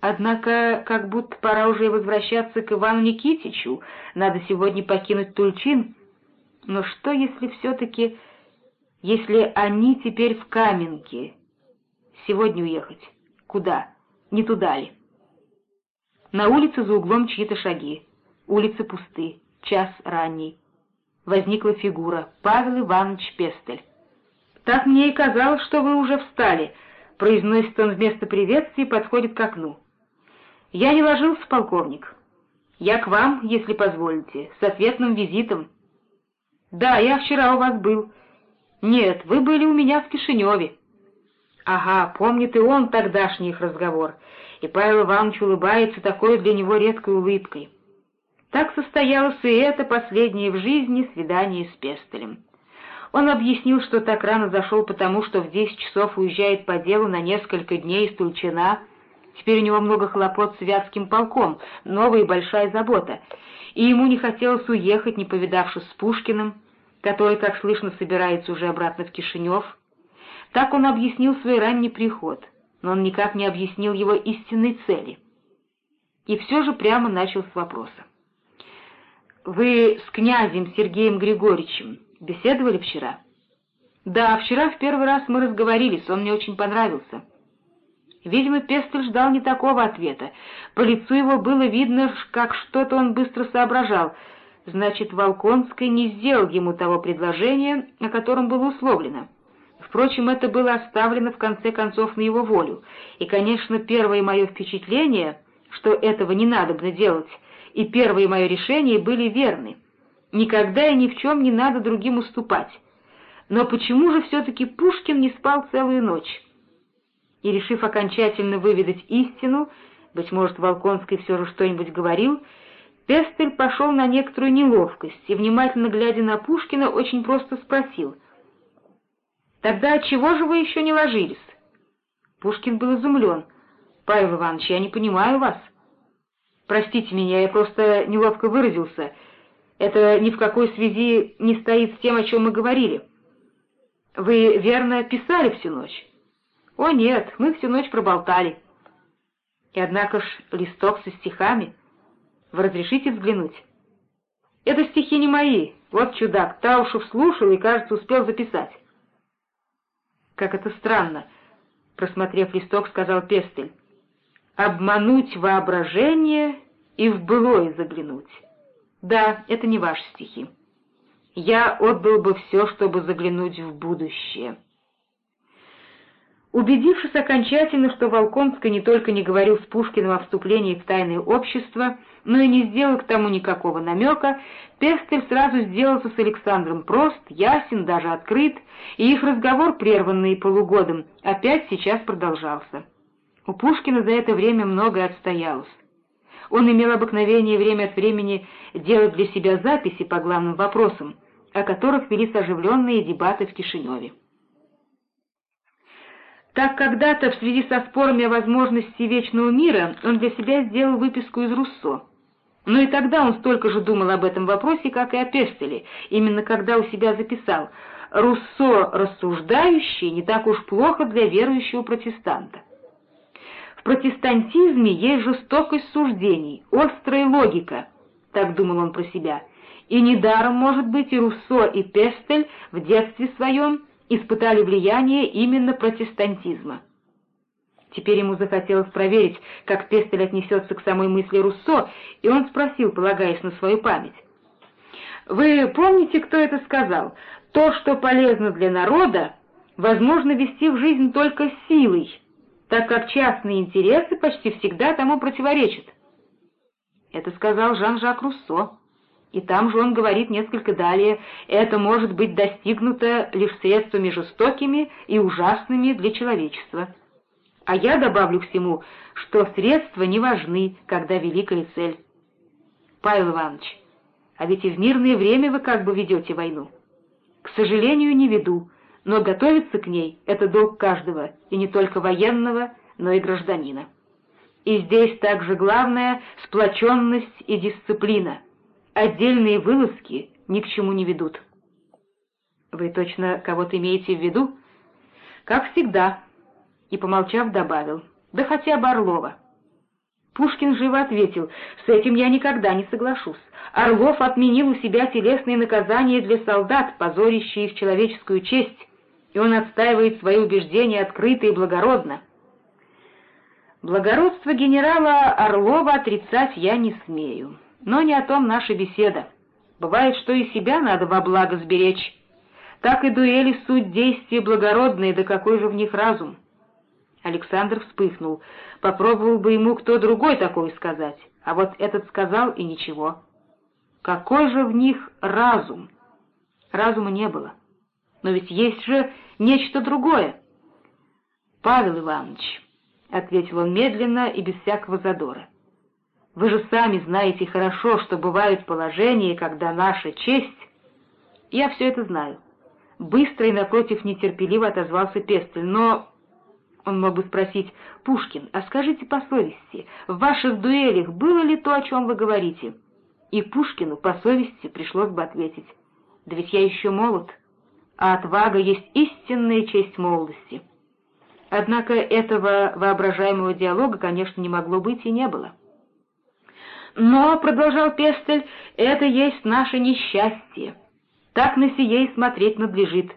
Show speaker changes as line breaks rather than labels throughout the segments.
Однако, как будто пора уже возвращаться к Ивану Никитичу, надо сегодня покинуть Тульчин. Но что, если все-таки... Если они теперь в Каменке? Сегодня уехать? Куда? Не туда ли? На улице за углом чьи-то шаги. Улицы пусты. Час ранний. Возникла фигура. Павел Иванович Пестель. «Так мне и казалось, что вы уже встали», — произносит он вместо приветствия и подходит к окну. «Я не ложился, полковник. Я к вам, если позволите, с ответным визитом». «Да, я вчера у вас был». «Нет, вы были у меня в Кишиневе». «Ага, помнит и он тогдашний их разговор» и Павел Иванович улыбается такой для него редкой улыбкой. Так состоялось и это последнее в жизни свидание с Пестелем. Он объяснил, что так рано зашел потому, что в десять часов уезжает по делу на несколько дней из Тульчина. Теперь у него много хлопот с Вятским полком, новая и большая забота, и ему не хотелось уехать, не повидавшись с Пушкиным, который, как слышно, собирается уже обратно в Кишинев. Так он объяснил свой ранний приход — но он никак не объяснил его истинной цели. И все же прямо начал с вопроса. «Вы с князем Сергеем Григорьевичем беседовали вчера?» «Да, вчера в первый раз мы разговорились, он мне очень понравился». Видимо, Пестель ждал не такого ответа. По лицу его было видно, как что-то он быстро соображал. Значит, Волконский не сделал ему того предложения, о котором было условлено. Впрочем, это было оставлено в конце концов на его волю, и, конечно, первое мое впечатление, что этого не надо бы делать, и первое мое решение были верны. Никогда и ни в чем не надо другим уступать. Но почему же все-таки Пушкин не спал целую ночь? И, решив окончательно выведать истину, быть может, Волконский все же что-нибудь говорил, Пестель пошел на некоторую неловкость и, внимательно глядя на Пушкина, очень просто спросил — Тогда отчего же вы еще не ложились? Пушкин был изумлен. Павел Иванович, я не понимаю вас. Простите меня, я просто неловко выразился. Это ни в какой связи не стоит с тем, о чем мы говорили. Вы, верно, писали всю ночь? О, нет, мы всю ночь проболтали. И однако ж листок со стихами. Вы разрешите взглянуть? Это стихи не мои. Вот чудак, Таушев слушал и, кажется, успел записать. Как это странно, просмотрев листок, сказал Пестель. Обмануть воображение и в былое заглянуть. Да, это не ваши стихи. Я отдал бы все, чтобы заглянуть в будущее. Убедившись окончательно, что Волконский не только не говорил с Пушкиным о вступлении в тайное общество, но и не сделал к тому никакого намека, Пестель сразу сделался с Александром прост, ясен, даже открыт, и их разговор, прерванный полугодом, опять сейчас продолжался. У Пушкина за это время многое отстоялось. Он имел обыкновение время от времени делать для себя записи по главным вопросам, о которых велись оживленные дебаты в Кишиневе. Так когда-то в связи со спорами о возможности вечного мира он для себя сделал выписку из Руссо. Но и тогда он столько же думал об этом вопросе, как и о Пестеле, именно когда у себя записал «Руссо рассуждающий не так уж плохо для верующего протестанта». В протестантизме есть жестокость суждений, острая логика, так думал он про себя, и недаром, может быть, и Руссо, и Пестель в детстве своем испытали влияние именно протестантизма. Теперь ему захотелось проверить, как Пестель отнесется к самой мысли Руссо, и он спросил, полагаясь на свою память. «Вы помните, кто это сказал? То, что полезно для народа, возможно вести в жизнь только силой, так как частные интересы почти всегда тому противоречат». Это сказал Жан-Жак Руссо. И там же он говорит несколько далее, это может быть достигнуто лишь средствами жестокими и ужасными для человечества. А я добавлю к всему, что средства не важны, когда великая цель. Павел Иванович, а ведь и в мирное время вы как бы ведете войну. К сожалению, не веду, но готовиться к ней — это долг каждого, и не только военного, но и гражданина. И здесь также главное — сплоченность и дисциплина — отдельные вылазки ни к чему не ведут. Вы точно кого-то имеете в виду? Как всегда. И, помолчав, добавил, да хотя бы Орлова. Пушкин живо ответил, «С этим я никогда не соглашусь. Орлов отменил у себя телесные наказания для солдат, позорящие их человеческую честь, и он отстаивает свои убеждения открыто и благородно». Благородство генерала Орлова отрицать я не смею, но не о том наша беседа. Бывает, что и себя надо во благо сберечь. Так и дуэли суть действия благородные, да какой же в них разум? Александр вспыхнул. Попробовал бы ему кто другой такое сказать, а вот этот сказал и ничего. Какой же в них разум? Разума не было. Но ведь есть же нечто другое. Павел Иванович, — ответил он медленно и без всякого задора, — вы же сами знаете хорошо, что бывают положения, когда наша честь... Я все это знаю. Быстро и, напротив, нетерпеливо отозвался Пестель, но он мог бы спросить, «Пушкин, а скажите по совести, в ваших дуэлях было ли то, о чем вы говорите?» И Пушкину по совести пришлось бы ответить, «Да ведь я еще молод, а отвага есть истинная честь молодости». Однако этого воображаемого диалога, конечно, не могло быть и не было. «Но, — продолжал Пестель, — это есть наше несчастье. Так на сие смотреть надлежит.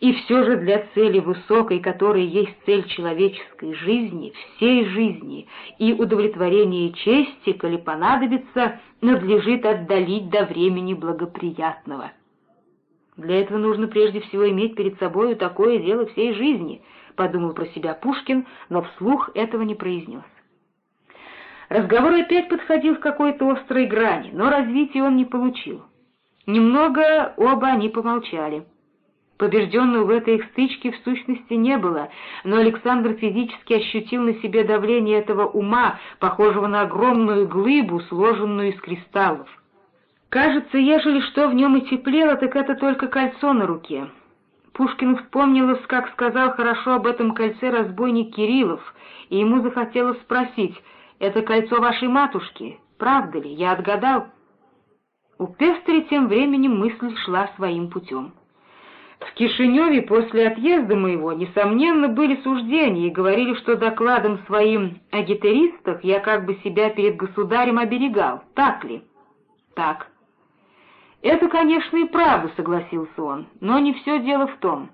И все же для цели высокой, которая есть цель человеческой жизни, всей жизни, и удовлетворение чести, коли понадобится, надлежит отдалить до времени благоприятного. Для этого нужно прежде всего иметь перед собою такое дело всей жизни, подумал про себя Пушкин, но вслух этого не произнес. Разговор опять подходил к какой-то острой грани, но развития он не получил. Немного оба они помолчали. Побежденного в этой их стычке в сущности не было, но Александр физически ощутил на себе давление этого ума, похожего на огромную глыбу, сложенную из кристаллов. Кажется, ежели что в нем и теплело, так это только кольцо на руке. Пушкин вспомнилось, как сказал хорошо об этом кольце разбойник Кириллов, и ему захотелось спросить, «Это кольцо вашей матушки? Правда ли? Я отгадал?» У Пестри тем временем мысль шла своим путем. В Кишиневе после отъезда моего, несомненно, были суждения и говорили, что докладом своим о я как бы себя перед государем оберегал. Так ли? Так. Это, конечно, и правда, согласился он, но не все дело в том.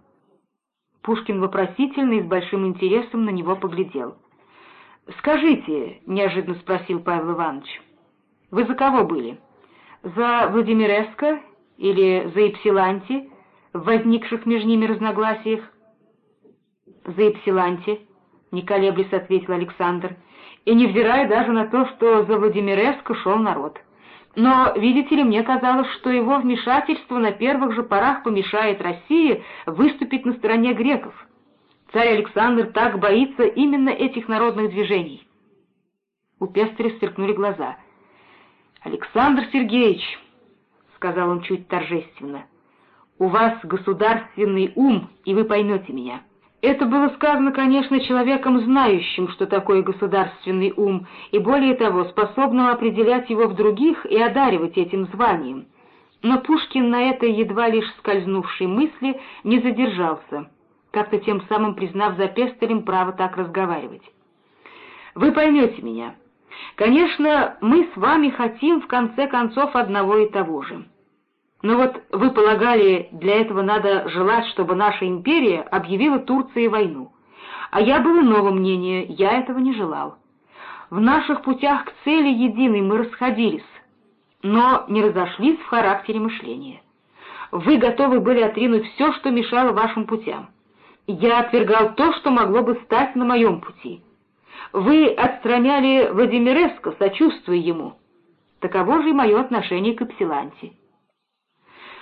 Пушкин вопросительно и с большим интересом на него поглядел. «Скажите», — неожиданно спросил Павел Иванович, — «вы за кого были? За Владимиреско или за Ипсиланти?» в возникших между ними разногласиях? «За Эпсиланти», — не колеблясь ответил Александр, и невзирая даже на то, что за Владимиреско шел народ. Но, видите ли, мне казалось, что его вмешательство на первых же порах помешает России выступить на стороне греков. Царь Александр так боится именно этих народных движений. У Пестаря сверкнули глаза. «Александр Сергеевич», — сказал он чуть торжественно, — у вас государственный ум, и вы поймете меня. Это было сказано, конечно, человеком, знающим, что такое государственный ум, и более того, способным определять его в других и одаривать этим званием. Но Пушкин на этой едва лишь скользнувшей мысли не задержался, как-то тем самым признав за Пестелем право так разговаривать. «Вы поймете меня. Конечно, мы с вами хотим в конце концов одного и того же». Но вот вы полагали, для этого надо желать, чтобы наша империя объявила Турции войну. А я был иного мнения, я этого не желал. В наших путях к цели единой мы расходились, но не разошлись в характере мышления. Вы готовы были отринуть все, что мешало вашим путям. Я отвергал то, что могло бы стать на моем пути. Вы отстраняли Владимиреско, сочувствуя ему. Таково же и мое отношение к Эпсиланте.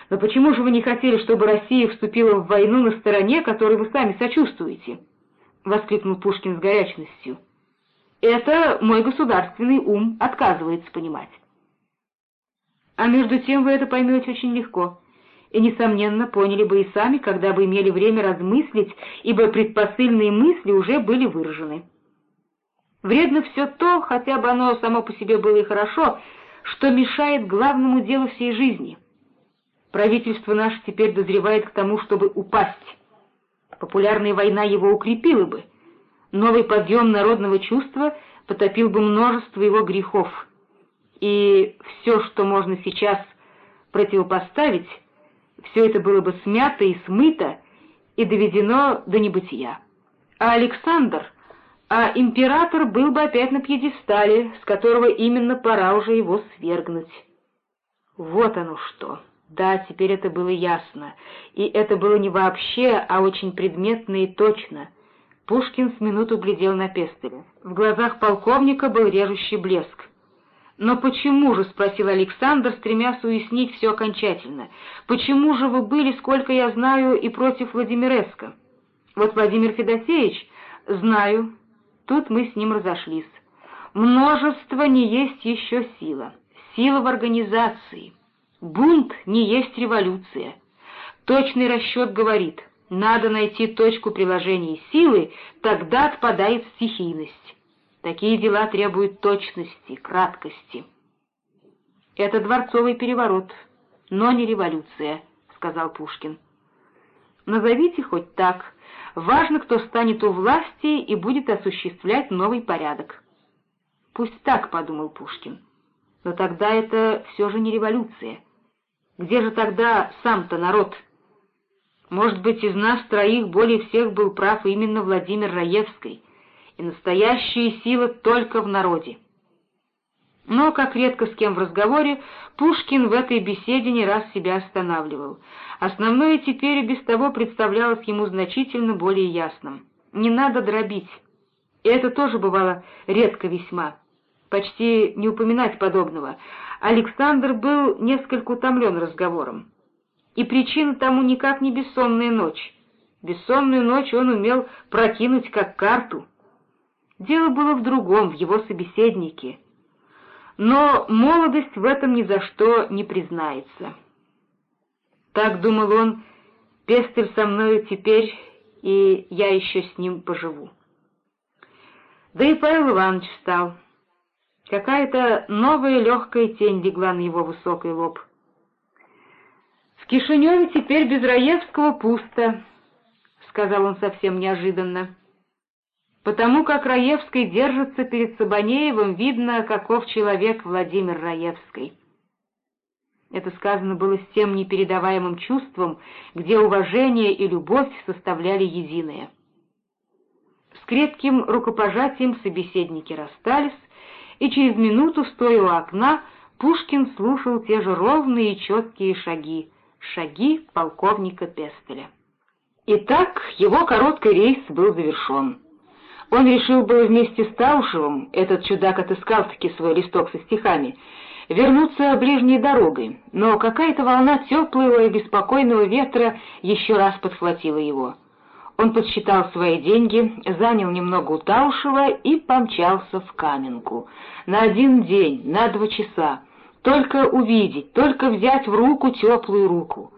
Но почему же вы не хотели, чтобы Россия вступила в войну на стороне, которой вы сами сочувствуете? — воскликнул Пушкин с горячностью. — Это мой государственный ум отказывается понимать. А между тем вы это поймете очень легко, и, несомненно, поняли бы и сами, когда бы имели время размыслить, ибо предпосыльные мысли уже были выражены. Вредно все то, хотя бы оно само по себе было и хорошо, что мешает главному делу всей жизни — Правительство наше теперь дозревает к тому, чтобы упасть. Популярная война его укрепила бы. Новый подъем народного чувства потопил бы множество его грехов, и все, что можно сейчас противопоставить, все это было бы смято и смыто и доведено до небытия. А Александр, а император был бы опять на пьедестале, с которого именно пора уже его свергнуть. Вот оно что. Да, теперь это было ясно. И это было не вообще, а очень предметно и точно. Пушкин с минуту глядел на Пестеля. В глазах полковника был режущий блеск. «Но почему же?» — спросил Александр, стремясь уяснить все окончательно. «Почему же вы были, сколько я знаю, и против Владимиреска?» «Вот Владимир Федосеевич...» «Знаю». Тут мы с ним разошлись. «Множество не есть еще сила. Сила в организации. Бунт не есть революция. Точный расчет говорит, надо найти точку приложения силы, тогда отпадает стихийность». Такие дела требуют точности, краткости. «Это дворцовый переворот, но не революция», — сказал Пушкин. «Назовите хоть так. Важно, кто станет у власти и будет осуществлять новый порядок». «Пусть так», — подумал Пушкин. «Но тогда это все же не революция. Где же тогда сам-то народ?» Может быть, из нас троих более всех был прав именно Владимир Раевский, и настоящая сила только в народе. Но, как редко с кем в разговоре, Пушкин в этой беседе не раз себя останавливал. Основное теперь и без того представлялось ему значительно более ясным. Не надо дробить. И это тоже бывало редко весьма. Почти не упоминать подобного. Александр был несколько утомлен разговором. И причина тому никак не бессонная ночь. Бессонную ночь он умел прокинуть как карту — Дело было в другом, в его собеседнике. Но молодость в этом ни за что не признается. Так думал он, Пестель со мною теперь, и я еще с ним поживу. Да и Павел Иванович встал. Какая-то новая легкая тень легла на его высокий лоб. «В Кишиневе теперь без Раевского пусто», — сказал он совсем неожиданно. Потому как Раевский держится перед Сабанеевым, видно, каков человек Владимир Раевский. Это сказано было с тем непередаваемым чувством, где уважение и любовь составляли единое. С крепким рукопожатием собеседники расстались, и через минуту, стоя у окна, Пушкин слушал те же ровные и четкие шаги, шаги полковника Пестеля. Итак, его короткий рейс был завершен. Он решил было вместе с Таушевым, этот чудак отыскал-таки свой листок со стихами, вернуться ближней дорогой, но какая-то волна теплого и беспокойного ветра еще раз подхватила его. Он подсчитал свои деньги, занял немного у Таушева и помчался в Каменку. На один день, на два часа. Только увидеть, только взять в руку теплую руку.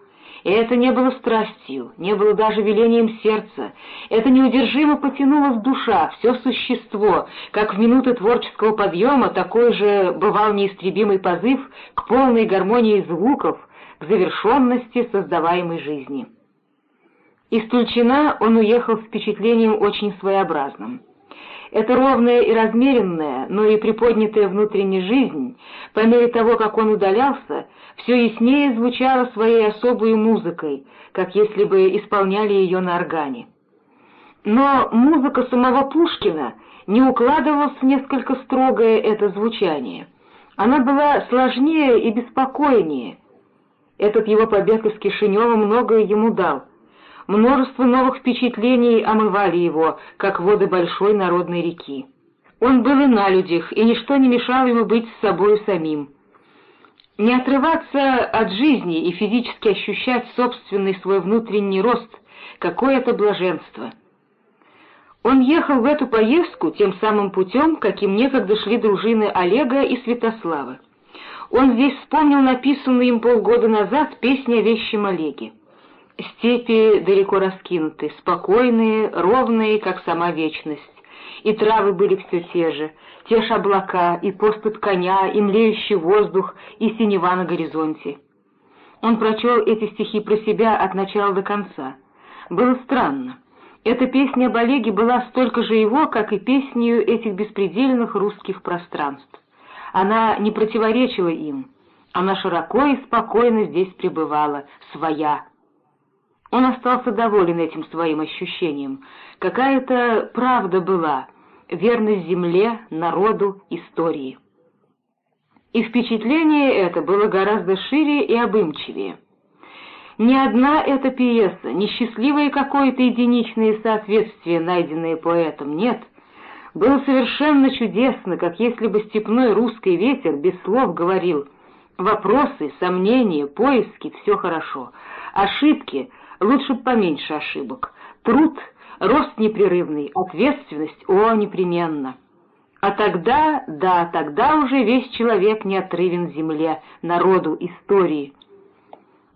И это не было страстью, не было даже велением сердца. Это неудержимо потянулось душа, все существо, как в минуты творческого подъема такой же бывал неистребимый позыв к полной гармонии звуков, к завершенности создаваемой жизни. Из Тульчина он уехал с впечатлением очень своеобразным. Эта ровная и размеренная, но и приподнятая внутренняя жизнь, по мере того, как он удалялся, все яснее звучала своей особой музыкой, как если бы исполняли ее на органе. Но музыка самого Пушкина не укладывалась в несколько строгое это звучание. Она была сложнее и беспокойнее. Этот его побег из Кишинева многое ему дал — Множество новых впечатлений омывали его, как воды большой народной реки. Он был и на людях, и ничто не мешало ему быть с собою самим. Не отрываться от жизни и физически ощущать собственный свой внутренний рост, какое это блаженство. Он ехал в эту поездку тем самым путем, каким некогда шли дружины Олега и Святослава. Он здесь вспомнил написанную им полгода назад песню о вещем Олеге. Степи далеко раскинуты, спокойные, ровные, как сама вечность. И травы были все те же, те же облака, и поступ коня, и млеющий воздух, и синева на горизонте. Он прочел эти стихи про себя от начала до конца. Было странно. Эта песня об Олеге была столько же его, как и песнею этих беспредельных русских пространств. Она не противоречила им, она широко и спокойно здесь пребывала, своя. Он остался доволен этим своим ощущением. Какая-то правда была, верность земле, народу, истории. И впечатление это было гораздо шире и обымчивее. Ни одна эта пьеса, не счастливое какое-то единичное соответствие, найденное поэтом, нет. Было совершенно чудесно, как если бы степной русский ветер без слов говорил «Вопросы, сомнения, поиски — все хорошо. Ошибки — лучше поменьше ошибок. Труд, рост непрерывный, ответственность — о, непременно». А тогда, да, тогда уже весь человек не отрывен земле, народу, истории —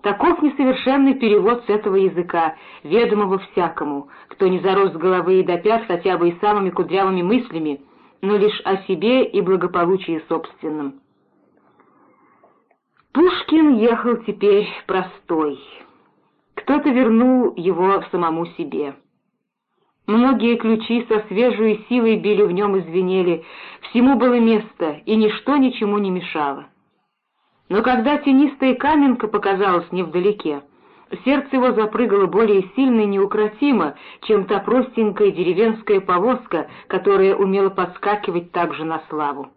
Таков несовершенный перевод с этого языка, ведомого всякому, кто не зарос с головы и до пят хотя бы и самыми кудрявыми мыслями, но лишь о себе и благополучии собственном. Пушкин ехал теперь простой. Кто-то вернул его самому себе. Многие ключи со свежей силой били в нем и звенели, всему было место, и ничто ничему не мешало. Но когда тенистая каменка показалась невдалеке, сердце его запрыгало более сильно и неукротимо, чем та простенькая деревенская повозка, которая умела подскакивать также на славу.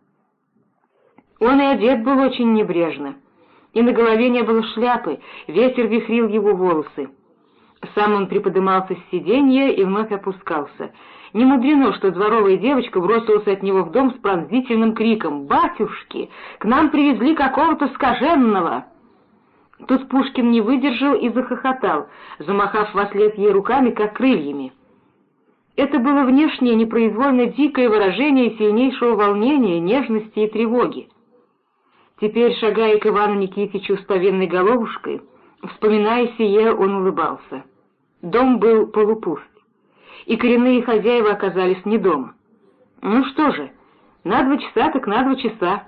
Он и одет был очень небрежно, и на голове не было шляпы, ветер вихрил его волосы. Сам он приподымался с сиденья и вновь опускался — не мудрено, что дворовая девочка бросилась от него в дом с пронзительным криком «Батюшки, к нам привезли какого-то скаженного!» Тут Пушкин не выдержал и захохотал, замахав во след ей руками, как крыльями. Это было внешнее непроизвольно дикое выражение сильнейшего волнения, нежности и тревоги. Теперь, шагая к Ивану Никитичу с повинной головушкой, вспоминая сие, он улыбался. Дом был полупуст и коренные хозяева оказались не дома. Ну что же, на два часа так на два часа.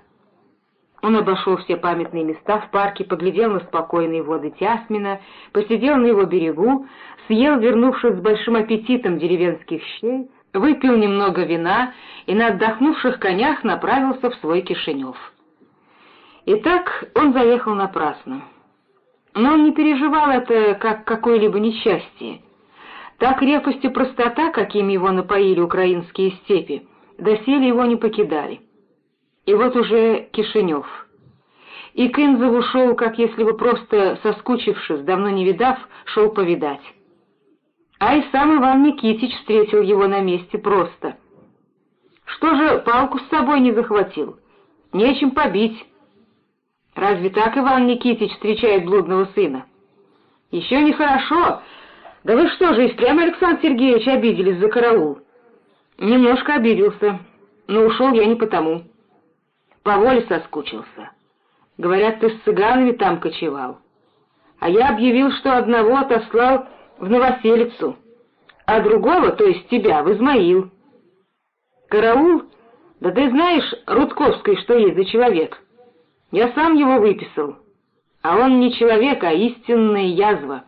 Он обошел все памятные места в парке, поглядел на спокойные воды Тясмина, посидел на его берегу, съел, вернувшись с большим аппетитом деревенских щей, выпил немного вина и на отдохнувших конях направился в свой Кишинев. Итак, он заехал напрасно. Но он не переживал это как какое-либо несчастье. Та крепость и простота, какими его напоили украинские степи, доселе его не покидали. И вот уже Кишинев. И Кынзов ушел, как если бы просто соскучившись, давно не видав, шел повидать. А и сам Иван Никитич встретил его на месте просто. Что же палку с собой не захватил? Нечем побить. Разве так Иван Никитич встречает блудного сына? Еще нехорошо, «Да вы что же, и прямо Александр Сергеевич обиделись за караул?» «Немножко обиделся, но ушел я не потому. По воле соскучился. Говорят, ты с цыганами там кочевал. А я объявил, что одного отослал в Новоселицу, а другого, то есть тебя, в Измаил. Караул? Да ты знаешь, Рудковской, что есть за человек. Я сам его выписал, а он не человек, а истинная язва».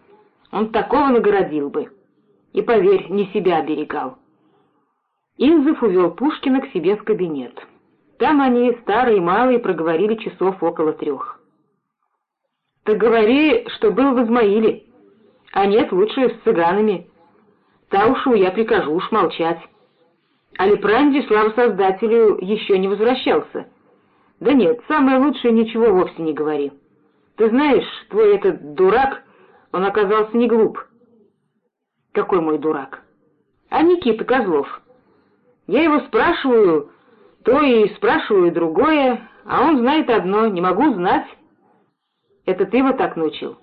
Он такого наградил бы. И, поверь, не себя оберегал. Инзов увел Пушкина к себе в кабинет. Там они, старые и малые, проговорили часов около трех. «Ты говори, что был в Измаиле, а нет, лучше с цыганами. Таушу я прикажу уж молчать. А Лепранди, слава Создателю, еще не возвращался. Да нет, самое лучшее ничего вовсе не говори. Ты знаешь, твой этот дурак он оказался не глуп. Какой мой дурак? А Никита Козлов. Я его спрашиваю, то и спрашиваю другое, а он знает одно, не могу знать. Это ты его так научил?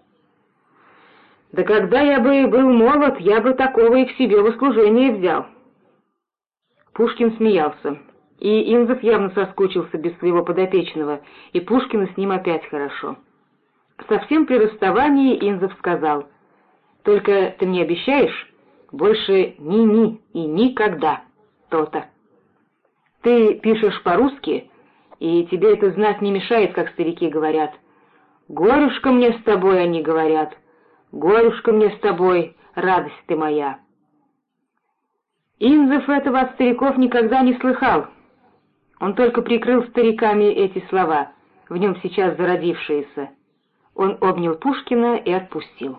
Да когда я бы был молод, я бы такого и к себе в услужение взял. Пушкин смеялся, и Инзов явно соскучился без своего подопечного, и Пушкину с ним опять хорошо. Совсем при расставании Инзов сказал, «Только ты мне обещаешь больше ни-ни и никогда то-то. Ты пишешь по-русски, и тебе это знать не мешает, как старики говорят. Горюшка мне с тобой, они говорят, горюшка мне с тобой, радость ты моя». Инзов этого от стариков никогда не слыхал. Он только прикрыл стариками эти слова, в нем сейчас зародившиеся. Он обнял Пушкина и отпустил.